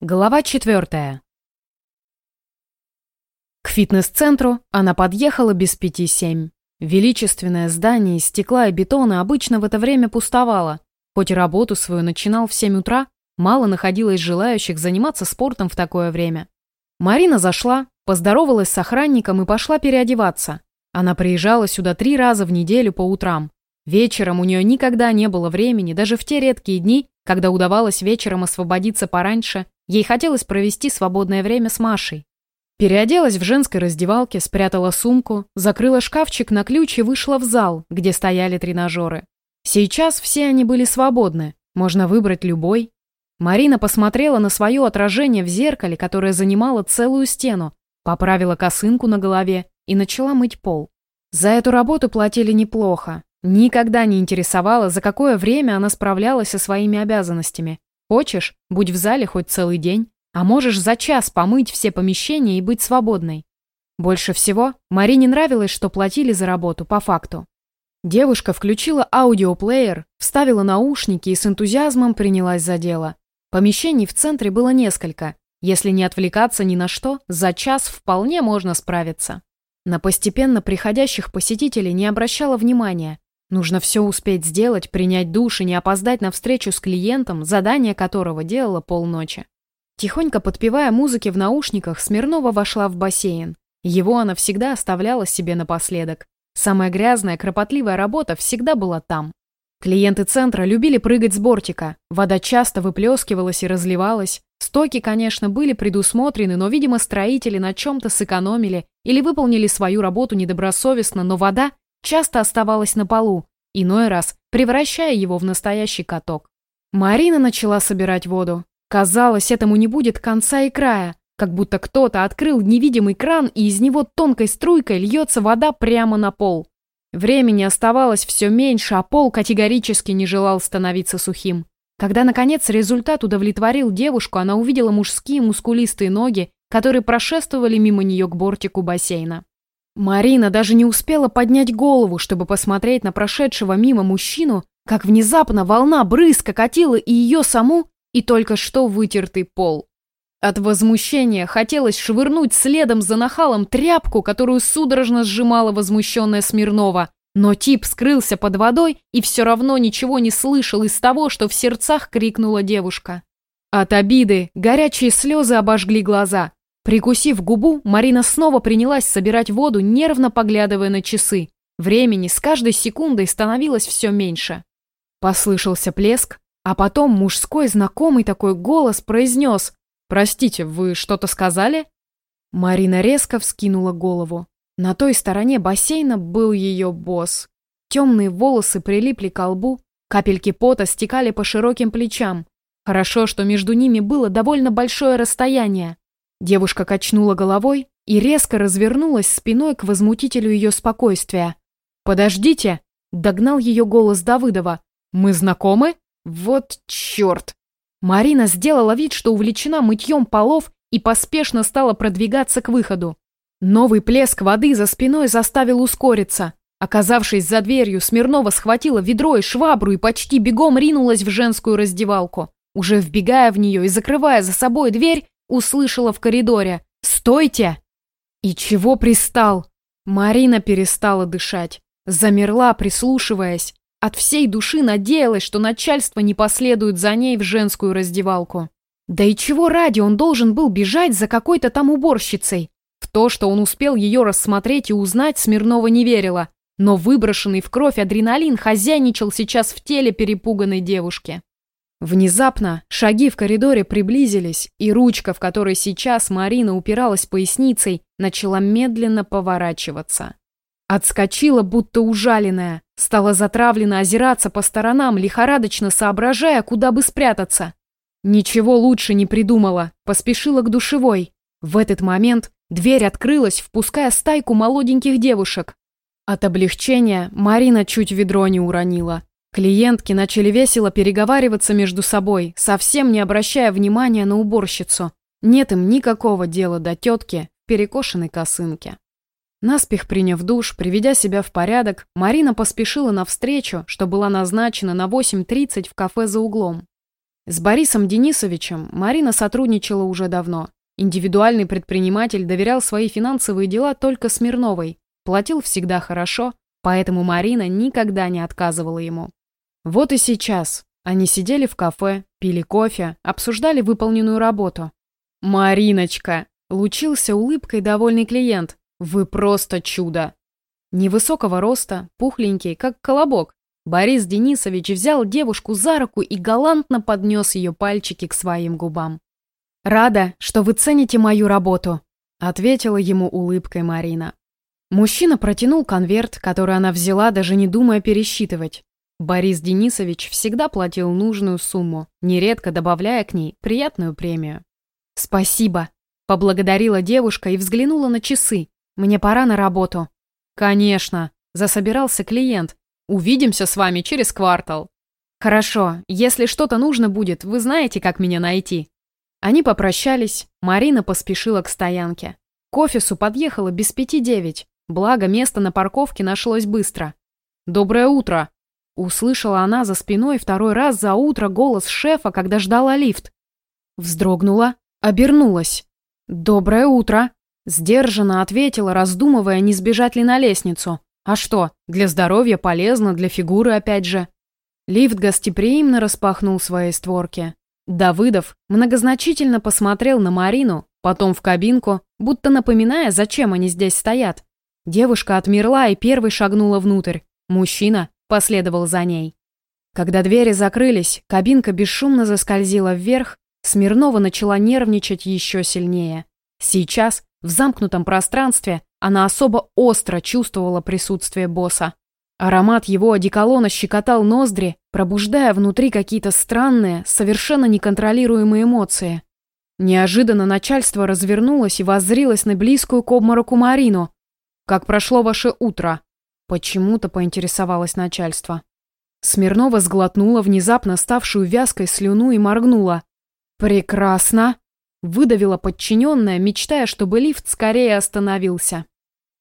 Глава четвертая. К фитнес-центру она подъехала без пяти семь. Величественное здание из стекла и бетона обычно в это время пустовало. Хоть работу свою начинал в семь утра, мало находилось желающих заниматься спортом в такое время. Марина зашла, поздоровалась с охранником и пошла переодеваться. Она приезжала сюда три раза в неделю по утрам. Вечером у нее никогда не было времени, даже в те редкие дни, когда удавалось вечером освободиться пораньше Ей хотелось провести свободное время с Машей. Переоделась в женской раздевалке, спрятала сумку, закрыла шкафчик на ключ и вышла в зал, где стояли тренажеры. Сейчас все они были свободны, можно выбрать любой. Марина посмотрела на свое отражение в зеркале, которое занимало целую стену, поправила косынку на голове и начала мыть пол. За эту работу платили неплохо. Никогда не интересовало, за какое время она справлялась со своими обязанностями. Хочешь, будь в зале хоть целый день, а можешь за час помыть все помещения и быть свободной. Больше всего Марине нравилось, что платили за работу по факту. Девушка включила аудиоплеер, вставила наушники и с энтузиазмом принялась за дело. Помещений в центре было несколько. Если не отвлекаться ни на что, за час вполне можно справиться. На постепенно приходящих посетителей не обращала внимания, Нужно все успеть сделать, принять душ и не опоздать на встречу с клиентом, задание которого делала полночи. Тихонько подпевая музыки в наушниках, Смирнова вошла в бассейн. Его она всегда оставляла себе напоследок. Самая грязная, кропотливая работа всегда была там. Клиенты центра любили прыгать с бортика. Вода часто выплескивалась и разливалась. Стоки, конечно, были предусмотрены, но, видимо, строители на чем-то сэкономили или выполнили свою работу недобросовестно, но вода часто оставалась на полу, иной раз превращая его в настоящий каток. Марина начала собирать воду. Казалось, этому не будет конца и края, как будто кто-то открыл невидимый кран, и из него тонкой струйкой льется вода прямо на пол. Времени оставалось все меньше, а пол категорически не желал становиться сухим. Когда, наконец, результат удовлетворил девушку, она увидела мужские мускулистые ноги, которые прошествовали мимо нее к бортику бассейна. Марина даже не успела поднять голову, чтобы посмотреть на прошедшего мимо мужчину, как внезапно волна брызг окатила и ее саму, и только что вытертый пол. От возмущения хотелось швырнуть следом за нахалом тряпку, которую судорожно сжимала возмущенная Смирнова, но тип скрылся под водой и все равно ничего не слышал из того, что в сердцах крикнула девушка. От обиды горячие слезы обожгли глаза. Прикусив губу, Марина снова принялась собирать воду, нервно поглядывая на часы. Времени с каждой секундой становилось все меньше. Послышался плеск, а потом мужской знакомый такой голос произнес «Простите, вы что-то сказали?» Марина резко вскинула голову. На той стороне бассейна был ее босс. Темные волосы прилипли к лбу, капельки пота стекали по широким плечам. Хорошо, что между ними было довольно большое расстояние. Девушка качнула головой и резко развернулась спиной к возмутителю ее спокойствия. «Подождите!» — догнал ее голос Давыдова. «Мы знакомы? Вот черт!» Марина сделала вид, что увлечена мытьем полов и поспешно стала продвигаться к выходу. Новый плеск воды за спиной заставил ускориться. Оказавшись за дверью, Смирнова схватила ведро и швабру и почти бегом ринулась в женскую раздевалку. Уже вбегая в нее и закрывая за собой дверь, услышала в коридоре «Стойте!» И чего пристал? Марина перестала дышать. Замерла, прислушиваясь. От всей души надеялась, что начальство не последует за ней в женскую раздевалку. Да и чего ради он должен был бежать за какой-то там уборщицей? В то, что он успел ее рассмотреть и узнать, Смирнова не верила. Но выброшенный в кровь адреналин хозяйничал сейчас в теле перепуганной девушки. Внезапно шаги в коридоре приблизились, и ручка, в которой сейчас Марина упиралась поясницей, начала медленно поворачиваться. Отскочила, будто ужаленная, стала затравленно озираться по сторонам, лихорадочно соображая, куда бы спрятаться. Ничего лучше не придумала, поспешила к душевой. В этот момент дверь открылась, впуская стайку молоденьких девушек. От облегчения Марина чуть ведро не уронила. Клиентки начали весело переговариваться между собой, совсем не обращая внимания на уборщицу. Нет им никакого дела до тетки перекошенной косынке. Наспех приняв душ, приведя себя в порядок, Марина поспешила на встречу, что была назначена на 8.30 в кафе за углом. С Борисом Денисовичем Марина сотрудничала уже давно. Индивидуальный предприниматель доверял свои финансовые дела только Смирновой, платил всегда хорошо, поэтому Марина никогда не отказывала ему. Вот и сейчас они сидели в кафе, пили кофе, обсуждали выполненную работу. «Мариночка!» — лучился улыбкой довольный клиент. «Вы просто чудо!» Невысокого роста, пухленький, как колобок, Борис Денисович взял девушку за руку и галантно поднес ее пальчики к своим губам. «Рада, что вы цените мою работу», — ответила ему улыбкой Марина. Мужчина протянул конверт, который она взяла, даже не думая пересчитывать. Борис Денисович всегда платил нужную сумму, нередко добавляя к ней приятную премию. «Спасибо», — поблагодарила девушка и взглянула на часы. «Мне пора на работу». «Конечно», — засобирался клиент. «Увидимся с вами через квартал». «Хорошо, если что-то нужно будет, вы знаете, как меня найти». Они попрощались, Марина поспешила к стоянке. К офису подъехала без пяти девять, благо место на парковке нашлось быстро. «Доброе утро!» Услышала она за спиной второй раз за утро голос шефа, когда ждала лифт. Вздрогнула, обернулась. «Доброе утро!» Сдержанно ответила, раздумывая, не сбежать ли на лестницу. А что, для здоровья полезно, для фигуры опять же. Лифт гостеприимно распахнул свои створки. Давыдов многозначительно посмотрел на Марину, потом в кабинку, будто напоминая, зачем они здесь стоят. Девушка отмерла и первой шагнула внутрь. Мужчина последовал за ней. Когда двери закрылись, кабинка бесшумно заскользила вверх, Смирнова начала нервничать еще сильнее. Сейчас, в замкнутом пространстве, она особо остро чувствовала присутствие босса. Аромат его одеколона щекотал ноздри, пробуждая внутри какие-то странные, совершенно неконтролируемые эмоции. Неожиданно начальство развернулось и воззрилось на близкую к обмороку Марину. «Как прошло ваше утро?» Почему-то поинтересовалось начальство. Смирнова сглотнула внезапно ставшую вязкой слюну и моргнула. «Прекрасно!» Выдавила подчиненная, мечтая, чтобы лифт скорее остановился.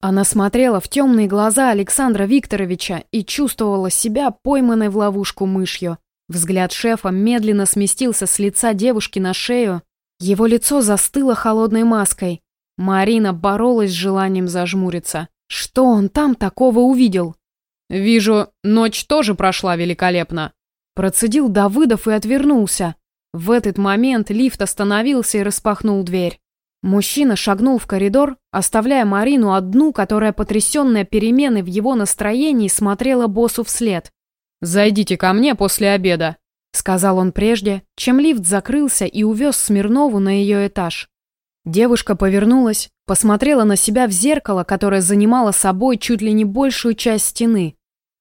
Она смотрела в темные глаза Александра Викторовича и чувствовала себя пойманной в ловушку мышью. Взгляд шефа медленно сместился с лица девушки на шею. Его лицо застыло холодной маской. Марина боролась с желанием зажмуриться. Что он там такого увидел? «Вижу, ночь тоже прошла великолепно», процедил Давыдов и отвернулся. В этот момент лифт остановился и распахнул дверь. Мужчина шагнул в коридор, оставляя Марину одну, которая, потрясенная переменой в его настроении, смотрела боссу вслед. «Зайдите ко мне после обеда», — сказал он прежде, чем лифт закрылся и увез Смирнову на ее этаж. Девушка повернулась, посмотрела на себя в зеркало, которое занимало собой чуть ли не большую часть стены.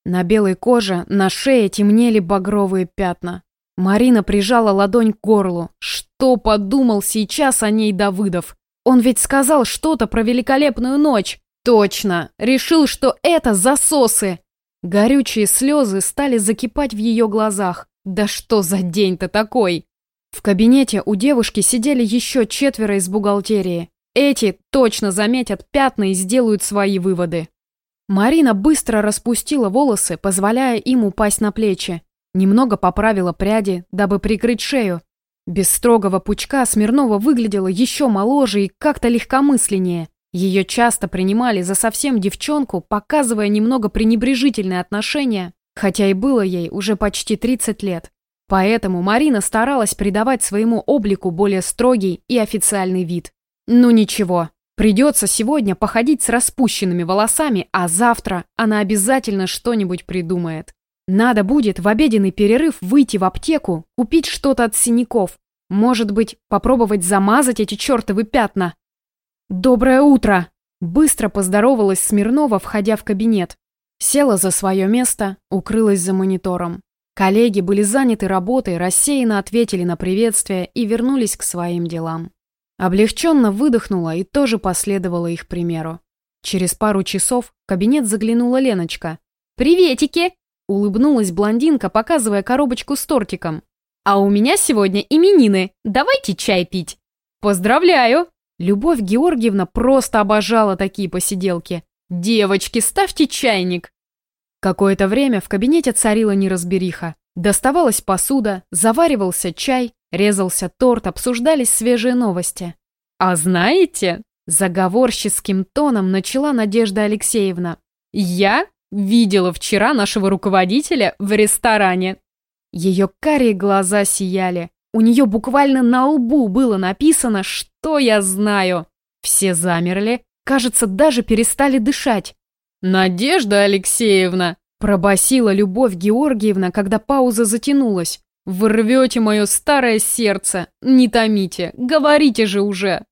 На белой коже, на шее темнели багровые пятна. Марина прижала ладонь к горлу. Что подумал сейчас о ней Давыдов? Он ведь сказал что-то про великолепную ночь. Точно, решил, что это засосы. Горючие слезы стали закипать в ее глазах. Да что за день-то такой? В кабинете у девушки сидели еще четверо из бухгалтерии. Эти точно заметят пятна и сделают свои выводы. Марина быстро распустила волосы, позволяя им упасть на плечи. Немного поправила пряди, дабы прикрыть шею. Без строгого пучка Смирнова выглядела еще моложе и как-то легкомысленнее. Ее часто принимали за совсем девчонку, показывая немного пренебрежительное отношение, хотя и было ей уже почти 30 лет. Поэтому Марина старалась придавать своему облику более строгий и официальный вид. Ну ничего, придется сегодня походить с распущенными волосами, а завтра она обязательно что-нибудь придумает. Надо будет в обеденный перерыв выйти в аптеку, купить что-то от синяков. Может быть, попробовать замазать эти чертовы пятна. «Доброе утро!» Быстро поздоровалась Смирнова, входя в кабинет. Села за свое место, укрылась за монитором. Коллеги были заняты работой, рассеянно ответили на приветствие и вернулись к своим делам. Облегченно выдохнула и тоже последовала их примеру. Через пару часов в кабинет заглянула Леночка. «Приветики!» — улыбнулась блондинка, показывая коробочку с тортиком. «А у меня сегодня именины. Давайте чай пить!» «Поздравляю!» Любовь Георгиевна просто обожала такие посиделки. «Девочки, ставьте чайник!» Какое-то время в кабинете царила неразбериха. Доставалась посуда, заваривался чай, резался торт, обсуждались свежие новости. «А знаете...» — заговорческим тоном начала Надежда Алексеевна. «Я видела вчера нашего руководителя в ресторане». Ее карие глаза сияли. У нее буквально на лбу было написано «Что я знаю?». Все замерли, кажется, даже перестали дышать. «Надежда Алексеевна!» – пробасила Любовь Георгиевна, когда пауза затянулась. «Вы рвете мое старое сердце! Не томите! Говорите же уже!»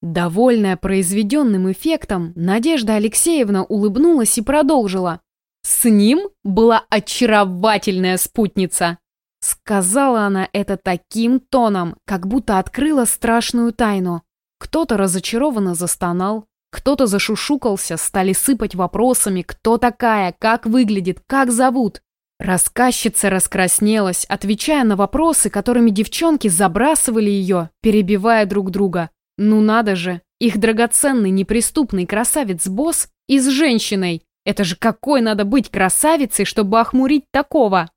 Довольная произведенным эффектом, Надежда Алексеевна улыбнулась и продолжила. «С ним была очаровательная спутница!» Сказала она это таким тоном, как будто открыла страшную тайну. Кто-то разочарованно застонал, кто-то зашушукался, стали сыпать вопросами, кто такая, как выглядит, как зовут. Рассказчица раскраснелась, отвечая на вопросы, которыми девчонки забрасывали ее, перебивая друг друга. Ну надо же, их драгоценный неприступный красавец-босс и с женщиной. Это же какой надо быть красавицей, чтобы охмурить такого?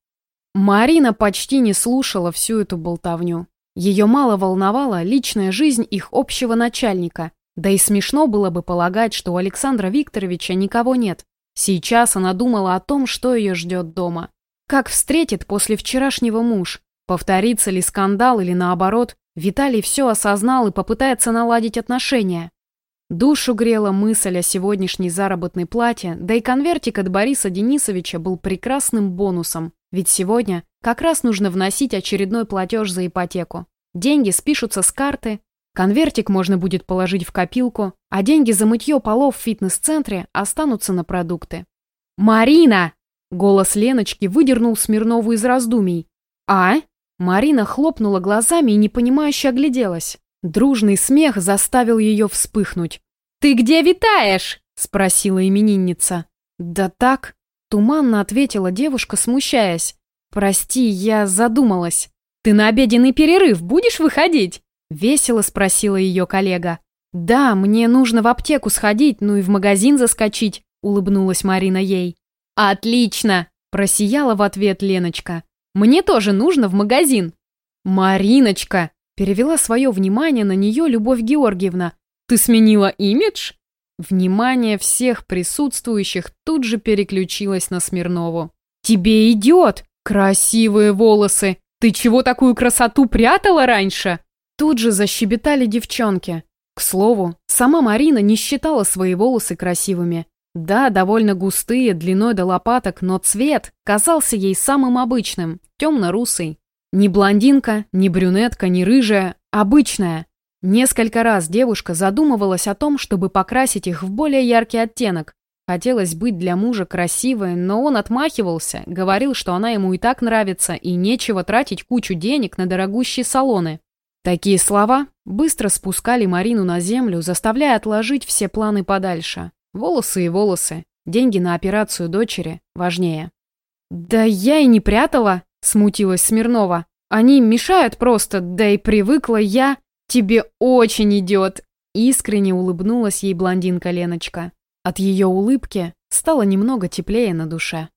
Марина почти не слушала всю эту болтовню. Ее мало волновала личная жизнь их общего начальника, да и смешно было бы полагать, что у Александра Викторовича никого нет. Сейчас она думала о том, что ее ждет дома. Как встретит после вчерашнего муж? Повторится ли скандал или наоборот, Виталий все осознал и попытается наладить отношения. Душу грела мысль о сегодняшней заработной плате, да и конвертик от Бориса Денисовича был прекрасным бонусом, ведь сегодня как раз нужно вносить очередной платеж за ипотеку. Деньги спишутся с карты, Конвертик можно будет положить в копилку, а деньги за мытье полов в фитнес-центре останутся на продукты. «Марина!» — голос Леночки выдернул Смирнову из раздумий. «А?» Марина хлопнула глазами и непонимающе огляделась. Дружный смех заставил ее вспыхнуть. «Ты где витаешь?» — спросила именинница. «Да так», — туманно ответила девушка, смущаясь. «Прости, я задумалась. Ты на обеденный перерыв будешь выходить?» Весело спросила ее коллега. «Да, мне нужно в аптеку сходить, ну и в магазин заскочить», улыбнулась Марина ей. «Отлично!» – просияла в ответ Леночка. «Мне тоже нужно в магазин». «Мариночка!» – перевела свое внимание на нее Любовь Георгиевна. «Ты сменила имидж?» Внимание всех присутствующих тут же переключилось на Смирнову. «Тебе идет! Красивые волосы! Ты чего такую красоту прятала раньше?» Тут же защебетали девчонки. К слову, сама Марина не считала свои волосы красивыми. Да, довольно густые, длиной до лопаток, но цвет казался ей самым обычным, темно-русый. Ни блондинка, ни брюнетка, ни рыжая, обычная. Несколько раз девушка задумывалась о том, чтобы покрасить их в более яркий оттенок. Хотелось быть для мужа красивой, но он отмахивался, говорил, что она ему и так нравится, и нечего тратить кучу денег на дорогущие салоны. Такие слова быстро спускали Марину на землю, заставляя отложить все планы подальше. Волосы и волосы. Деньги на операцию дочери важнее. «Да я и не прятала», — смутилась Смирнова. «Они мешают просто, да и привыкла я. Тебе очень идет!» Искренне улыбнулась ей блондинка Леночка. От ее улыбки стало немного теплее на душе.